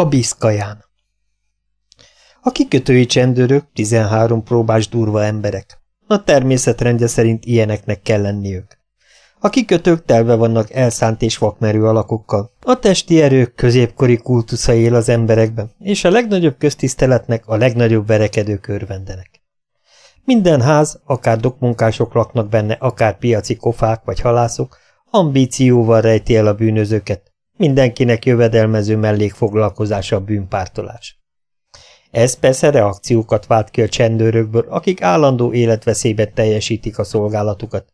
A Biszkaján A kikötői csendőrök 13 próbás durva emberek. A természetrendje szerint ilyeneknek kell lenniük. A kikötők telve vannak elszánt és vakmerő alakokkal. A testi erők középkori kultusza él az emberekben, és a legnagyobb köztiszteletnek a legnagyobb verekedők örvendenek. Minden ház, akár dokmunkások laknak benne, akár piaci kofák vagy halászok, ambícióval rejti el a bűnözőket, mindenkinek jövedelmező mellékfoglalkozása a bűnpártolás. Ez persze reakciókat vált ki a csendőrökből, akik állandó életveszélyben teljesítik a szolgálatukat.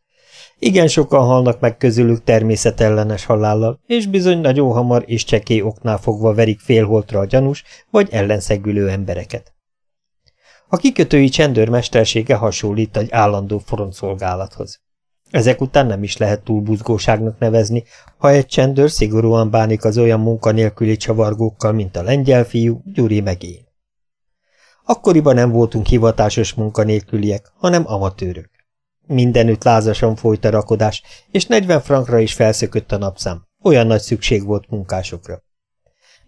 Igen sokan halnak meg közülük természetellenes halállal, és bizony nagyon hamar és csekély oknál fogva verik félholtra a gyanús vagy ellenszegülő embereket. A kikötői csendőrmestersége hasonlít egy állandó frontszolgálathoz. Ezek után nem is lehet túl buzgóságnak nevezni, ha egy csendőr szigorúan bánik az olyan munkanélküli csavargókkal, mint a lengyel fiú, Gyuri meg én. Akkoriban nem voltunk hivatásos munkanélküliek, hanem amatőrök. Mindenütt lázasan folyt a rakodás, és 40 frankra is felszökött a napszám. Olyan nagy szükség volt munkásokra.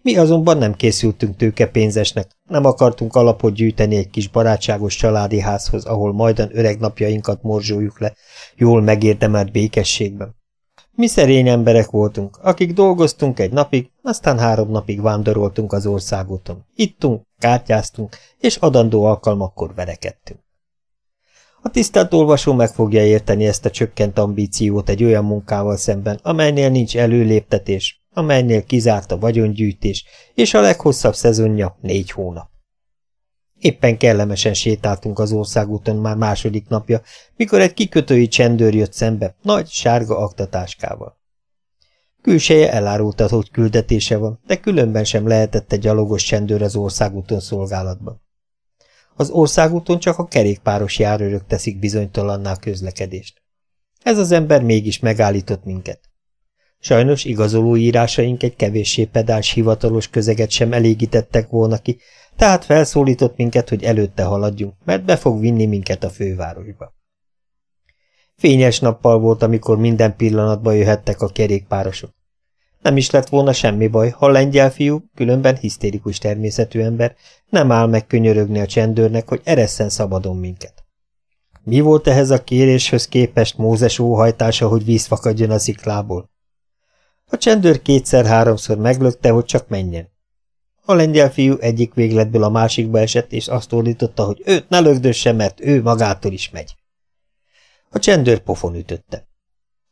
Mi azonban nem készültünk tőkepénzesnek, nem akartunk alapot gyűjteni egy kis barátságos családi házhoz, ahol majdan öreg napjainkat morzsoljuk le, jól megérdemelt békességben. Mi szerény emberek voltunk, akik dolgoztunk egy napig, aztán három napig vándoroltunk az országúton. Ittunk, kártyáztunk, és adandó alkalmakkor verekedtünk. A tisztelt olvasó meg fogja érteni ezt a csökkent ambíciót egy olyan munkával szemben, amelynél nincs előléptetés, amelynél kizárt a vagyongyűjtés, és a leghosszabb szezonja négy hónap. Éppen kellemesen sétáltunk az országúton már második napja, mikor egy kikötői csendőr jött szembe, nagy, sárga aktatáskával. Külseje elárulta, hogy küldetése van, de különben sem lehetett egy gyalogos csendőr az országúton szolgálatban. Az országúton csak a kerékpáros járőrök teszik bizonytalanná közlekedést. Ez az ember mégis megállított minket. Sajnos igazoló írásaink egy kevéssé pedás hivatalos közeget sem elégítettek volna ki, tehát felszólított minket, hogy előtte haladjunk, mert be fog vinni minket a fővárosba. Fényes nappal volt, amikor minden pillanatban jöhettek a kerékpárosok. Nem is lett volna semmi baj, ha lengyel fiú, különben hisztérikus természetű ember, nem áll meg könyörögni a csendőrnek, hogy eresszen szabadon minket. Mi volt ehhez a kéréshöz képest Mózes óhajtása, hogy víz fakadjon a sziklából? A csendőr kétszer-háromszor meglökte, hogy csak menjen. A lengyel fiú egyik végletből a másikba esett, és azt ordította, hogy őt ne lögdösse, mert ő magától is megy. A csendőr pofon ütötte.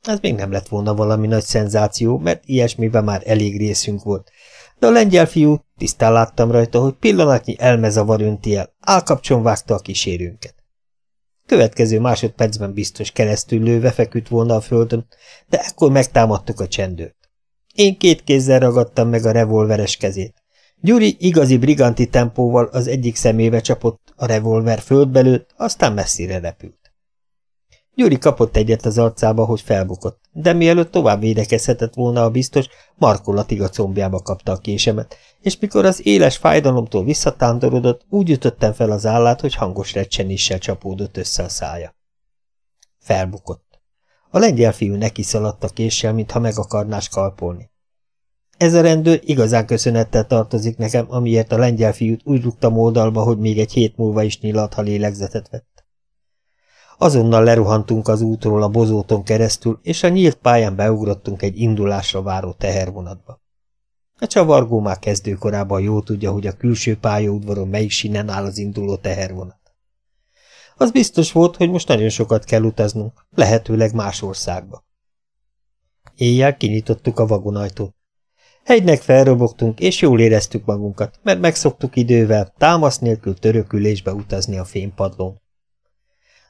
Ez még nem lett volna valami nagy szenzáció, mert ilyesmiben már elég részünk volt. De a lengyel fiú, tisztán láttam rajta, hogy pillanatnyi elmezavar önti el, állkapcson vágta a kísérőnket. Következő másodpercben biztos keresztül lőve feküdt volna a földön, de ekkor megtámadtuk a csendőrt. Én két kézzel ragadtam meg a revolveres kezét. Gyuri igazi briganti tempóval az egyik szemébe csapott, a revolver földbe lőtt, aztán messzire repült. Gyuri kapott egyet az arcába, hogy felbukott, de mielőtt tovább védekezhetett volna a biztos, markolatig a combjába kapta a késemet, és mikor az éles fájdalomtól visszatándorodott, úgy ütöttem fel az állát, hogy hangos recsenéssel csapódott össze a szája. Felbukott. A lengyel fiú neki szaladt a késsel, mintha meg akarná skalpolni. Ez a rendőr igazán köszönettel tartozik nekem, amiért a lengyel fiút úgy rúgtam oldalba, hogy még egy hét múlva is nyilat, ha lélegzetet vett. Azonnal leruhantunk az útról a bozóton keresztül, és a nyílt pályán beugrottunk egy indulásra váró tehervonatba. A csavargó már kezdőkorában jó tudja, hogy a külső pályaudvaron melyik sinen áll az induló tehervonat. Az biztos volt, hogy most nagyon sokat kell utaznunk, lehetőleg más országba. Éjjel kinyitottuk a vagonajtót. Hegynek felrobogtunk, és jól éreztük magunkat, mert megszoktuk idővel támasz nélkül törökülésbe utazni a fénypadlón.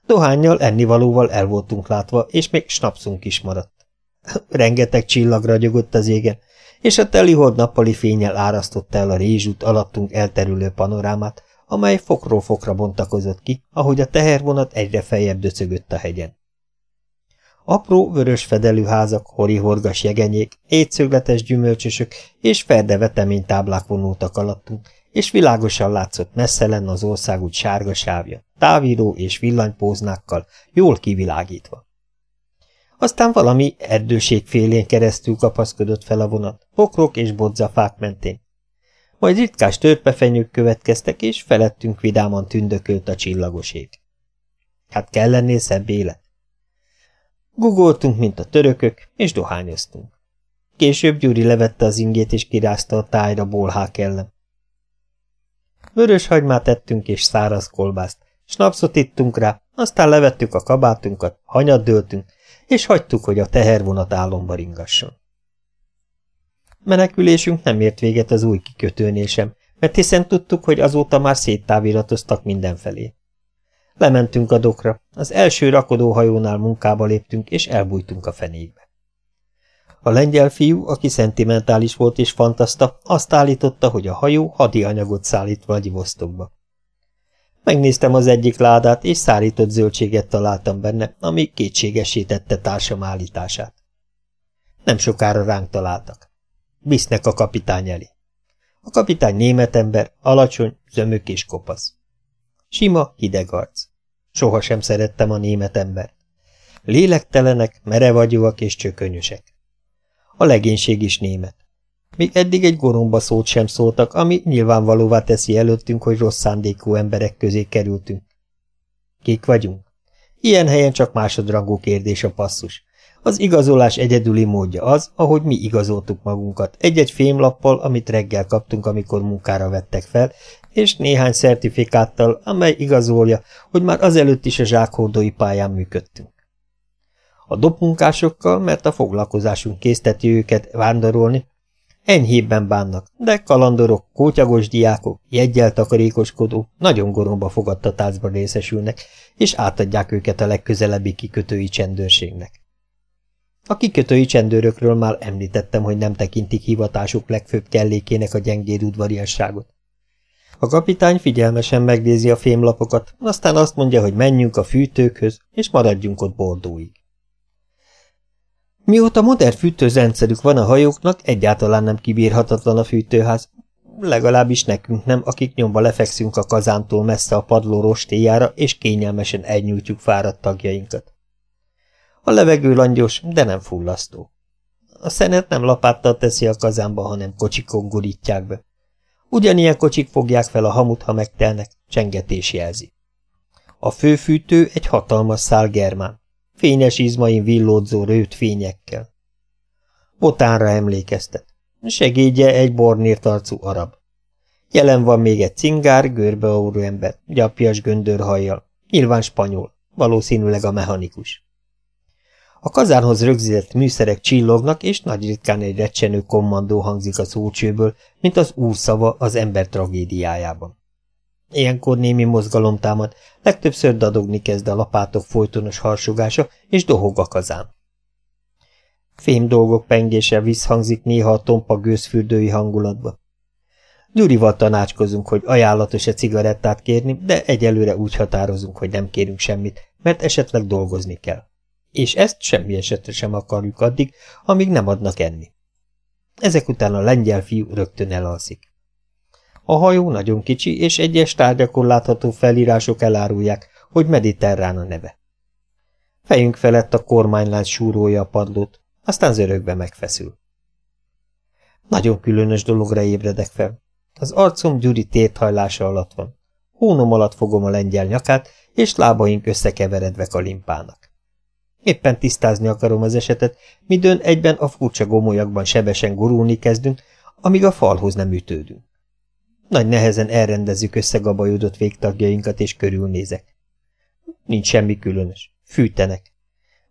Dohányjal, ennivalóval el voltunk látva, és még snapszunk is maradt. Rengeteg csillag ragyogott az égen, és a teli nappali fényel árasztotta el a rézsút alattunk elterülő panorámát, amely fokról fokra bontakozott ki, ahogy a tehervonat egyre feljebb döcögött a hegyen. Apró, vörös fedelű házak, horihorgas jegenyék, étszögletes gyümölcsösök és ferde táblák vonultak alattunk, és világosan látszott messze lenne az országút sárga sávja, távíró és villanypóznákkal, jól kivilágítva. Aztán valami erdőség félén keresztül kapaszkodott fel a vonat, pokrok és bodzafák mentén. Majd ritkás törpefenyők következtek, és felettünk vidáman tündökölt a csillagos ég. Hát kell lennél szebb élet. Gugoltunk, mint a törökök, és dohányoztunk. Később Gyuri levette az ingét, és kirázta a tájra bolhák ellen. Vörös hagymát ettünk, és száraz kolbászt, snapszot ittunk rá, aztán levettük a kabátunkat, hanyat döltünk, és hagytuk, hogy a tehervonat álomba ringasson. Menekülésünk nem ért véget az új kikötőnél sem, mert hiszen tudtuk, hogy azóta már széttáviratoztak mindenfelé. Lementünk a dokra, az első rakodóhajónál munkába léptünk, és elbújtunk a fenékbe. A lengyel fiú, aki szentimentális volt és fantaszta, azt állította, hogy a hajó hadi anyagot szállít Vladivostokba. Megnéztem az egyik ládát, és szárított zöldséget találtam benne, ami kétségesítette társam állítását. Nem sokára ránk találtak. Visznek a kapitány elé. A kapitány német ember, alacsony, zömök és kopasz. Sima, hideg arc. Soha sem szerettem a német embert. Lélektelenek, merevagyúak és csökönyösek. A legénység is német. Még eddig egy goromba szót sem szóltak, ami nyilvánvalóvá teszi előttünk, hogy rossz szándékú emberek közé kerültünk. Kik vagyunk? Ilyen helyen csak másodrangú kérdés a passzus. Az igazolás egyedüli módja az, ahogy mi igazoltuk magunkat, egy-egy fémlappal, amit reggel kaptunk, amikor munkára vettek fel, és néhány szertifikáttal, amely igazolja, hogy már azelőtt is a zsákhordói pályán működtünk. A dobmunkásokkal, mert a foglalkozásunk készteti őket vándorolni, enyhébben bánnak, de kalandorok, kótyagos diákok, jegyel takarékoskodó, nagyon goromba fogadtatásban részesülnek, és átadják őket a legközelebbi kikötői csendőrségnek. A kikötői csendőrökről már említettem, hogy nem tekintik hivatásuk legfőbb kellékének a gyengéd udvariasságot. A kapitány figyelmesen megnézi a fémlapokat, aztán azt mondja, hogy menjünk a fűtőkhöz, és maradjunk ott bordóig. Mióta modern fűtőzrendszerük van a hajóknak, egyáltalán nem kibírhatatlan a fűtőház, legalábbis nekünk nem, akik nyomba lefekszünk a kazántól messze a padló rostéjára, és kényelmesen elnyújtjuk fáradt tagjainkat. A levegő langyos, de nem fullasztó. A szenet nem lapáttal teszi a kazánba, hanem kocsikon gurítják be. Ugyanilyen kocsik fogják fel a hamut, ha megtelnek, csengetés jelzi. A főfűtő egy hatalmas szál germán, fényes izmain villódzó rőt fényekkel. Botánra emlékeztet. Segédje egy bornírt arcú arab. Jelen van még egy cingár, görbeaurú ember, gyapjas göndörhajjal, nyilván spanyol, valószínűleg a mechanikus. A kazánhoz rögzített műszerek csillognak, és nagy ritkán egy recsenő kommandó hangzik a szócsőből, mint az úrszava az ember tragédiájában. Ilyenkor némi mozgalom támad, legtöbbször dadogni kezd a lapátok folytonos harsogása, és dohog a kazán. Fém dolgok pengése visszhangzik néha a tompa gőzfürdői hangulatba. Gyurival tanácskozunk, hogy ajánlatos-e cigarettát kérni, de egyelőre úgy határozunk, hogy nem kérünk semmit, mert esetleg dolgozni kell és ezt semmi esetre sem akarjuk addig, amíg nem adnak enni. Ezek után a lengyel fiú rögtön elalszik. A hajó nagyon kicsi, és egyes tárgyakon látható felírások elárulják, hogy mediterrán a neve. Fejünk felett a kormánylánc súrója a padlót, aztán zörögve megfeszül. Nagyon különös dologra ébredek fel. Az arcom Gyuri téthajlása alatt van. Hónom alatt fogom a lengyel nyakát, és lábaink összekeveredve kalimpának. Éppen tisztázni akarom az esetet, midőn egyben a furcsa gomolyakban sebesen gurulni kezdünk, amíg a falhoz nem ütődünk. Nagy nehezen elrendezzük összegabajodott végtagjainkat, és körülnézek. Nincs semmi különös. Fűtenek.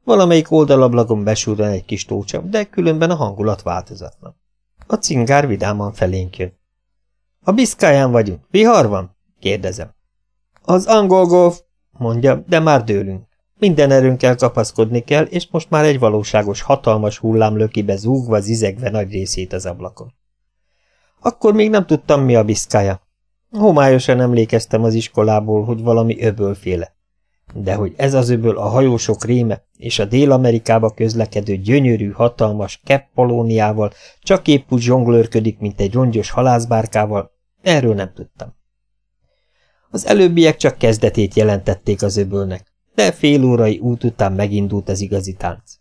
Valamelyik oldalablagon besúrran egy kis tócsa, de különben a hangulat változatlan. A cingár vidáman felénk jön. A biszkáján vagyunk. Vihar van? kérdezem. Az angol golf, mondja, de már dőlünk. Minden erőnkkel kapaszkodni kell, és most már egy valóságos, hatalmas hullám löki be zúgva, zizegve nagy részét az ablakon. Akkor még nem tudtam, mi a biszkája. Homályosan emlékeztem az iskolából, hogy valami öbölféle. De hogy ez az öböl a hajósok réme, és a Dél-Amerikába közlekedő gyönyörű, hatalmas keppolóniával csak épp úgy zsonglőrködik, mint egy rongyos halászbárkával, erről nem tudtam. Az előbbiek csak kezdetét jelentették az öbölnek de fél órai út után megindult az igazi tánc.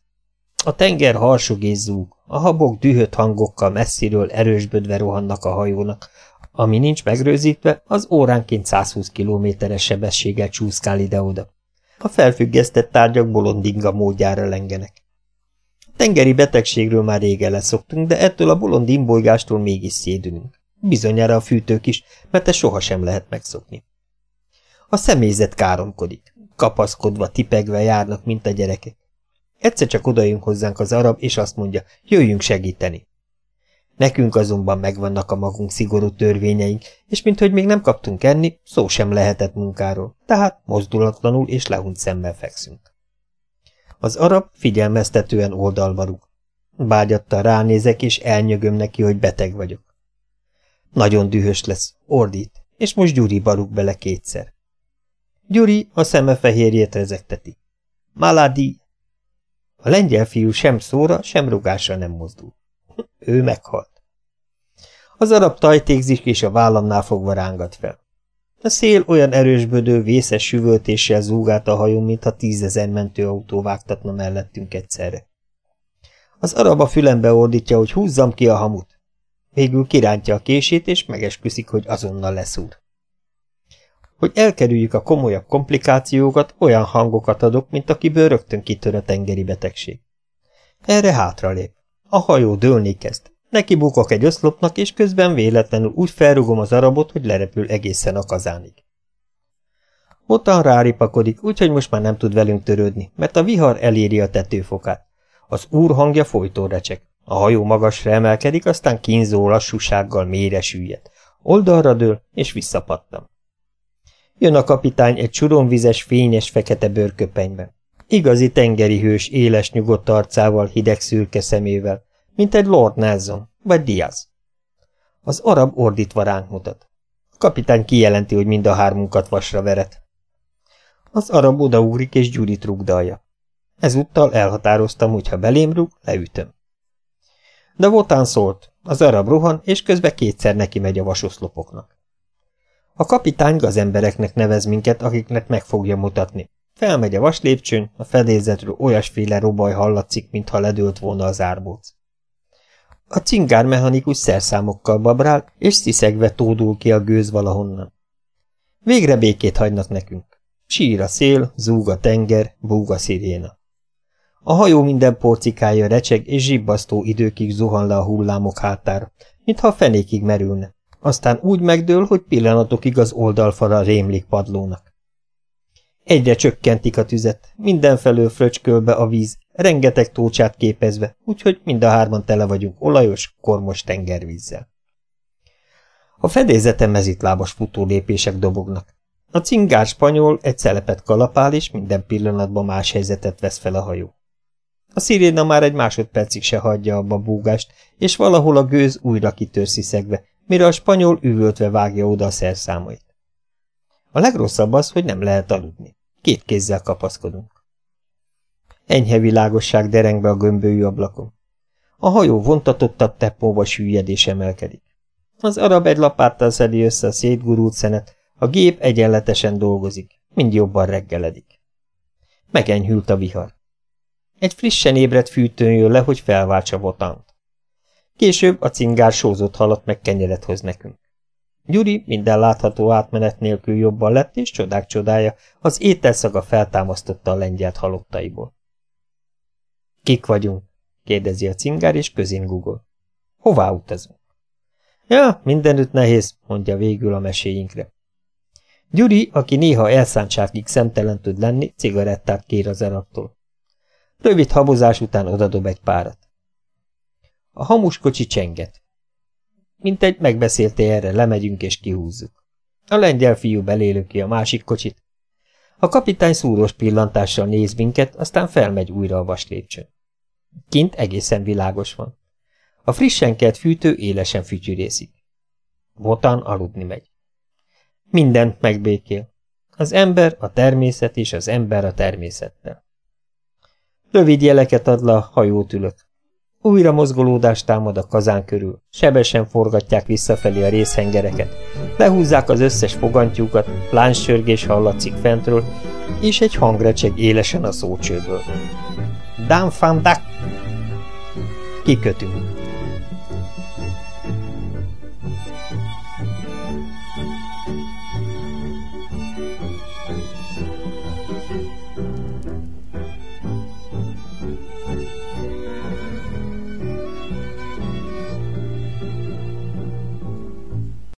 A tenger harsog és zúg, a habok dühött hangokkal messziről erősbödve rohannak a hajónak, Ami nincs megrőzítve, az óránként 120 kilométeres sebességgel csúszkál ide-oda. A felfüggesztett tárgyak bolondinga módjára lengenek. A tengeri betegségről már régen leszoktunk, de ettől a bolond imbolygástól mégis szédülünk. Bizonyára a fűtők is, mert ezt sohasem lehet megszokni. A személyzet káromkodik. Kapaszkodva, tipegve járnak, mint a gyerekek. Egyszer csak odajön hozzánk az arab, és azt mondja, jöjjünk segíteni. Nekünk azonban megvannak a magunk szigorú törvényeink, és minthogy még nem kaptunk enni, szó sem lehetett munkáról, tehát mozdulatlanul és lehunyt szemmel fekszünk. Az arab figyelmeztetően oldalba rúg. Bágyattal ránézek, és elnyögöm neki, hogy beteg vagyok. Nagyon dühös lesz, ordít, és most Gyuri baruk bele kétszer. Gyuri a szeme fehérjét rezegteti. Maladi! A lengyel fiú sem szóra, sem rugásra nem mozdul. Ő meghalt. Az arab tajtékzik, és a vállamnál fogva rángat fel. A szél olyan erősbödő, vészes süvöltéssel zúgált a hajón, mintha tízezer mentőautó vágtatna mellettünk egyszerre. Az arab a fülembe ordítja, hogy húzzam ki a hamut. Végül kirántja a kését, és megesküszik, hogy azonnal leszúr. Hogy elkerüljük a komolyabb komplikációkat, olyan hangokat adok, mint akiből rögtön kitör a tengeri betegség. Erre hátralép. A hajó dőlni kezd. Neki bukok egy oszlopnak, és közben véletlenül úgy felrugom az arabot, hogy lerepül egészen a kazánig. Ottan ráripakodik, úgyhogy most már nem tud velünk törődni, mert a vihar eléri a tetőfokát. Az úr hangja folytó recsek. A hajó magasra emelkedik, aztán kínzó lassúsággal mélyre süllyedt. Oldalra dől, és visszapattam. Jön a kapitány egy csuromvizes, fényes, fekete bőrköpenyben. Igazi tengeri hős, éles, nyugodt arcával, hideg szürke szemével, mint egy Lord Nelson, vagy Diaz. Az arab ordítva ránk mutat. A kapitány kijelenti, hogy mind a hármunkat vasra veret. Az arab odaúrik és Gyurit rugdalja. Ezúttal elhatároztam, hogy ha belém rúg, leütöm. De Votán szólt, az arab rohan, és közben kétszer neki megy a vasoszlopoknak. A kapitány gazembereknek nevez minket, akiknek meg fogja mutatni. Felmegy a vaslépcsőn, a fedélzetről olyasféle robaj hallatszik, mintha ledőlt volna az árbóc. A cingármechanikus szerszámokkal babrál, és sziszegve tódul ki a gőz valahonnan. Végre békét hagynak nekünk. Sír a szél, zúg a tenger, búg a sziréna. A hajó minden porcikája recseg, és zsibbasztó időkig zuhan le a hullámok hátára, mintha a fenékig merülne. Aztán úgy megdől, hogy pillanatokig az oldalfala rémlik padlónak. Egyre csökkentik a tüzet, mindenfelől fröcskölbe a víz, rengeteg tócsát képezve, úgyhogy mind a hárman tele vagyunk olajos, kormos tengervízzel. A fedélzeten mezitlábas futó lépések dobognak. A cingár spanyol egy szelepet kalapál, és minden pillanatban más helyzetet vesz fel a hajó. A sziréna már egy másodpercig se hagyja abba a búgást, és valahol a gőz újra kitör sziszegve, mire a spanyol üvöltve vágja oda a szerszámait. A legrosszabb az, hogy nem lehet aludni. Két kézzel kapaszkodunk. Enyhe világosság dereng be a gömbölyű ablakon. A hajó vontatottabb teppóba süllyed és emelkedik. Az arab egy lapáttal szedi össze a szétgurult szenet, a gép egyenletesen dolgozik, mind jobban reggeledik. Megenyhült a vihar. Egy frissen ébredt fűtőn jön le, hogy felváltsa botant. Később a cingár sózott halat meg kenyeret hoz nekünk. Gyuri minden látható átmenet nélkül jobban lett, és csodák csodája, az ételszaga feltámasztotta a lengyelt halottaiból. Kik vagyunk? kérdezi a cingár, és közén gugol. Hová utazunk? Ja, mindenütt nehéz, mondja végül a meséinkre. Gyuri, aki néha elszántságig szemtelen tud lenni, cigarettát kér az arabtól. Rövid habozás után odadob egy párat. A hamuskocsi csenget. Mint egy megbeszélte erre, lemegyünk és kihúzzuk. A lengyel fiú belélöki a másik kocsit. A kapitány szúros pillantással néz minket, aztán felmegy újra a vaslépcsőn. Kint egészen világos van. A frissen kelt fűtő élesen fütyűrészik. Botan aludni megy. Mindent megbékél. Az ember, a természet és az ember a természettel. Rövid jeleket ad le a hajót ülök. Újra mozgolódást támad a kazán körül, sebesen forgatják visszafelé a részhengereket, lehúzzák az összes fogantyúkat, plánssörgés hallatszik fentről, és egy hangrecseg élesen a szócsőből. Dám Kikötünk.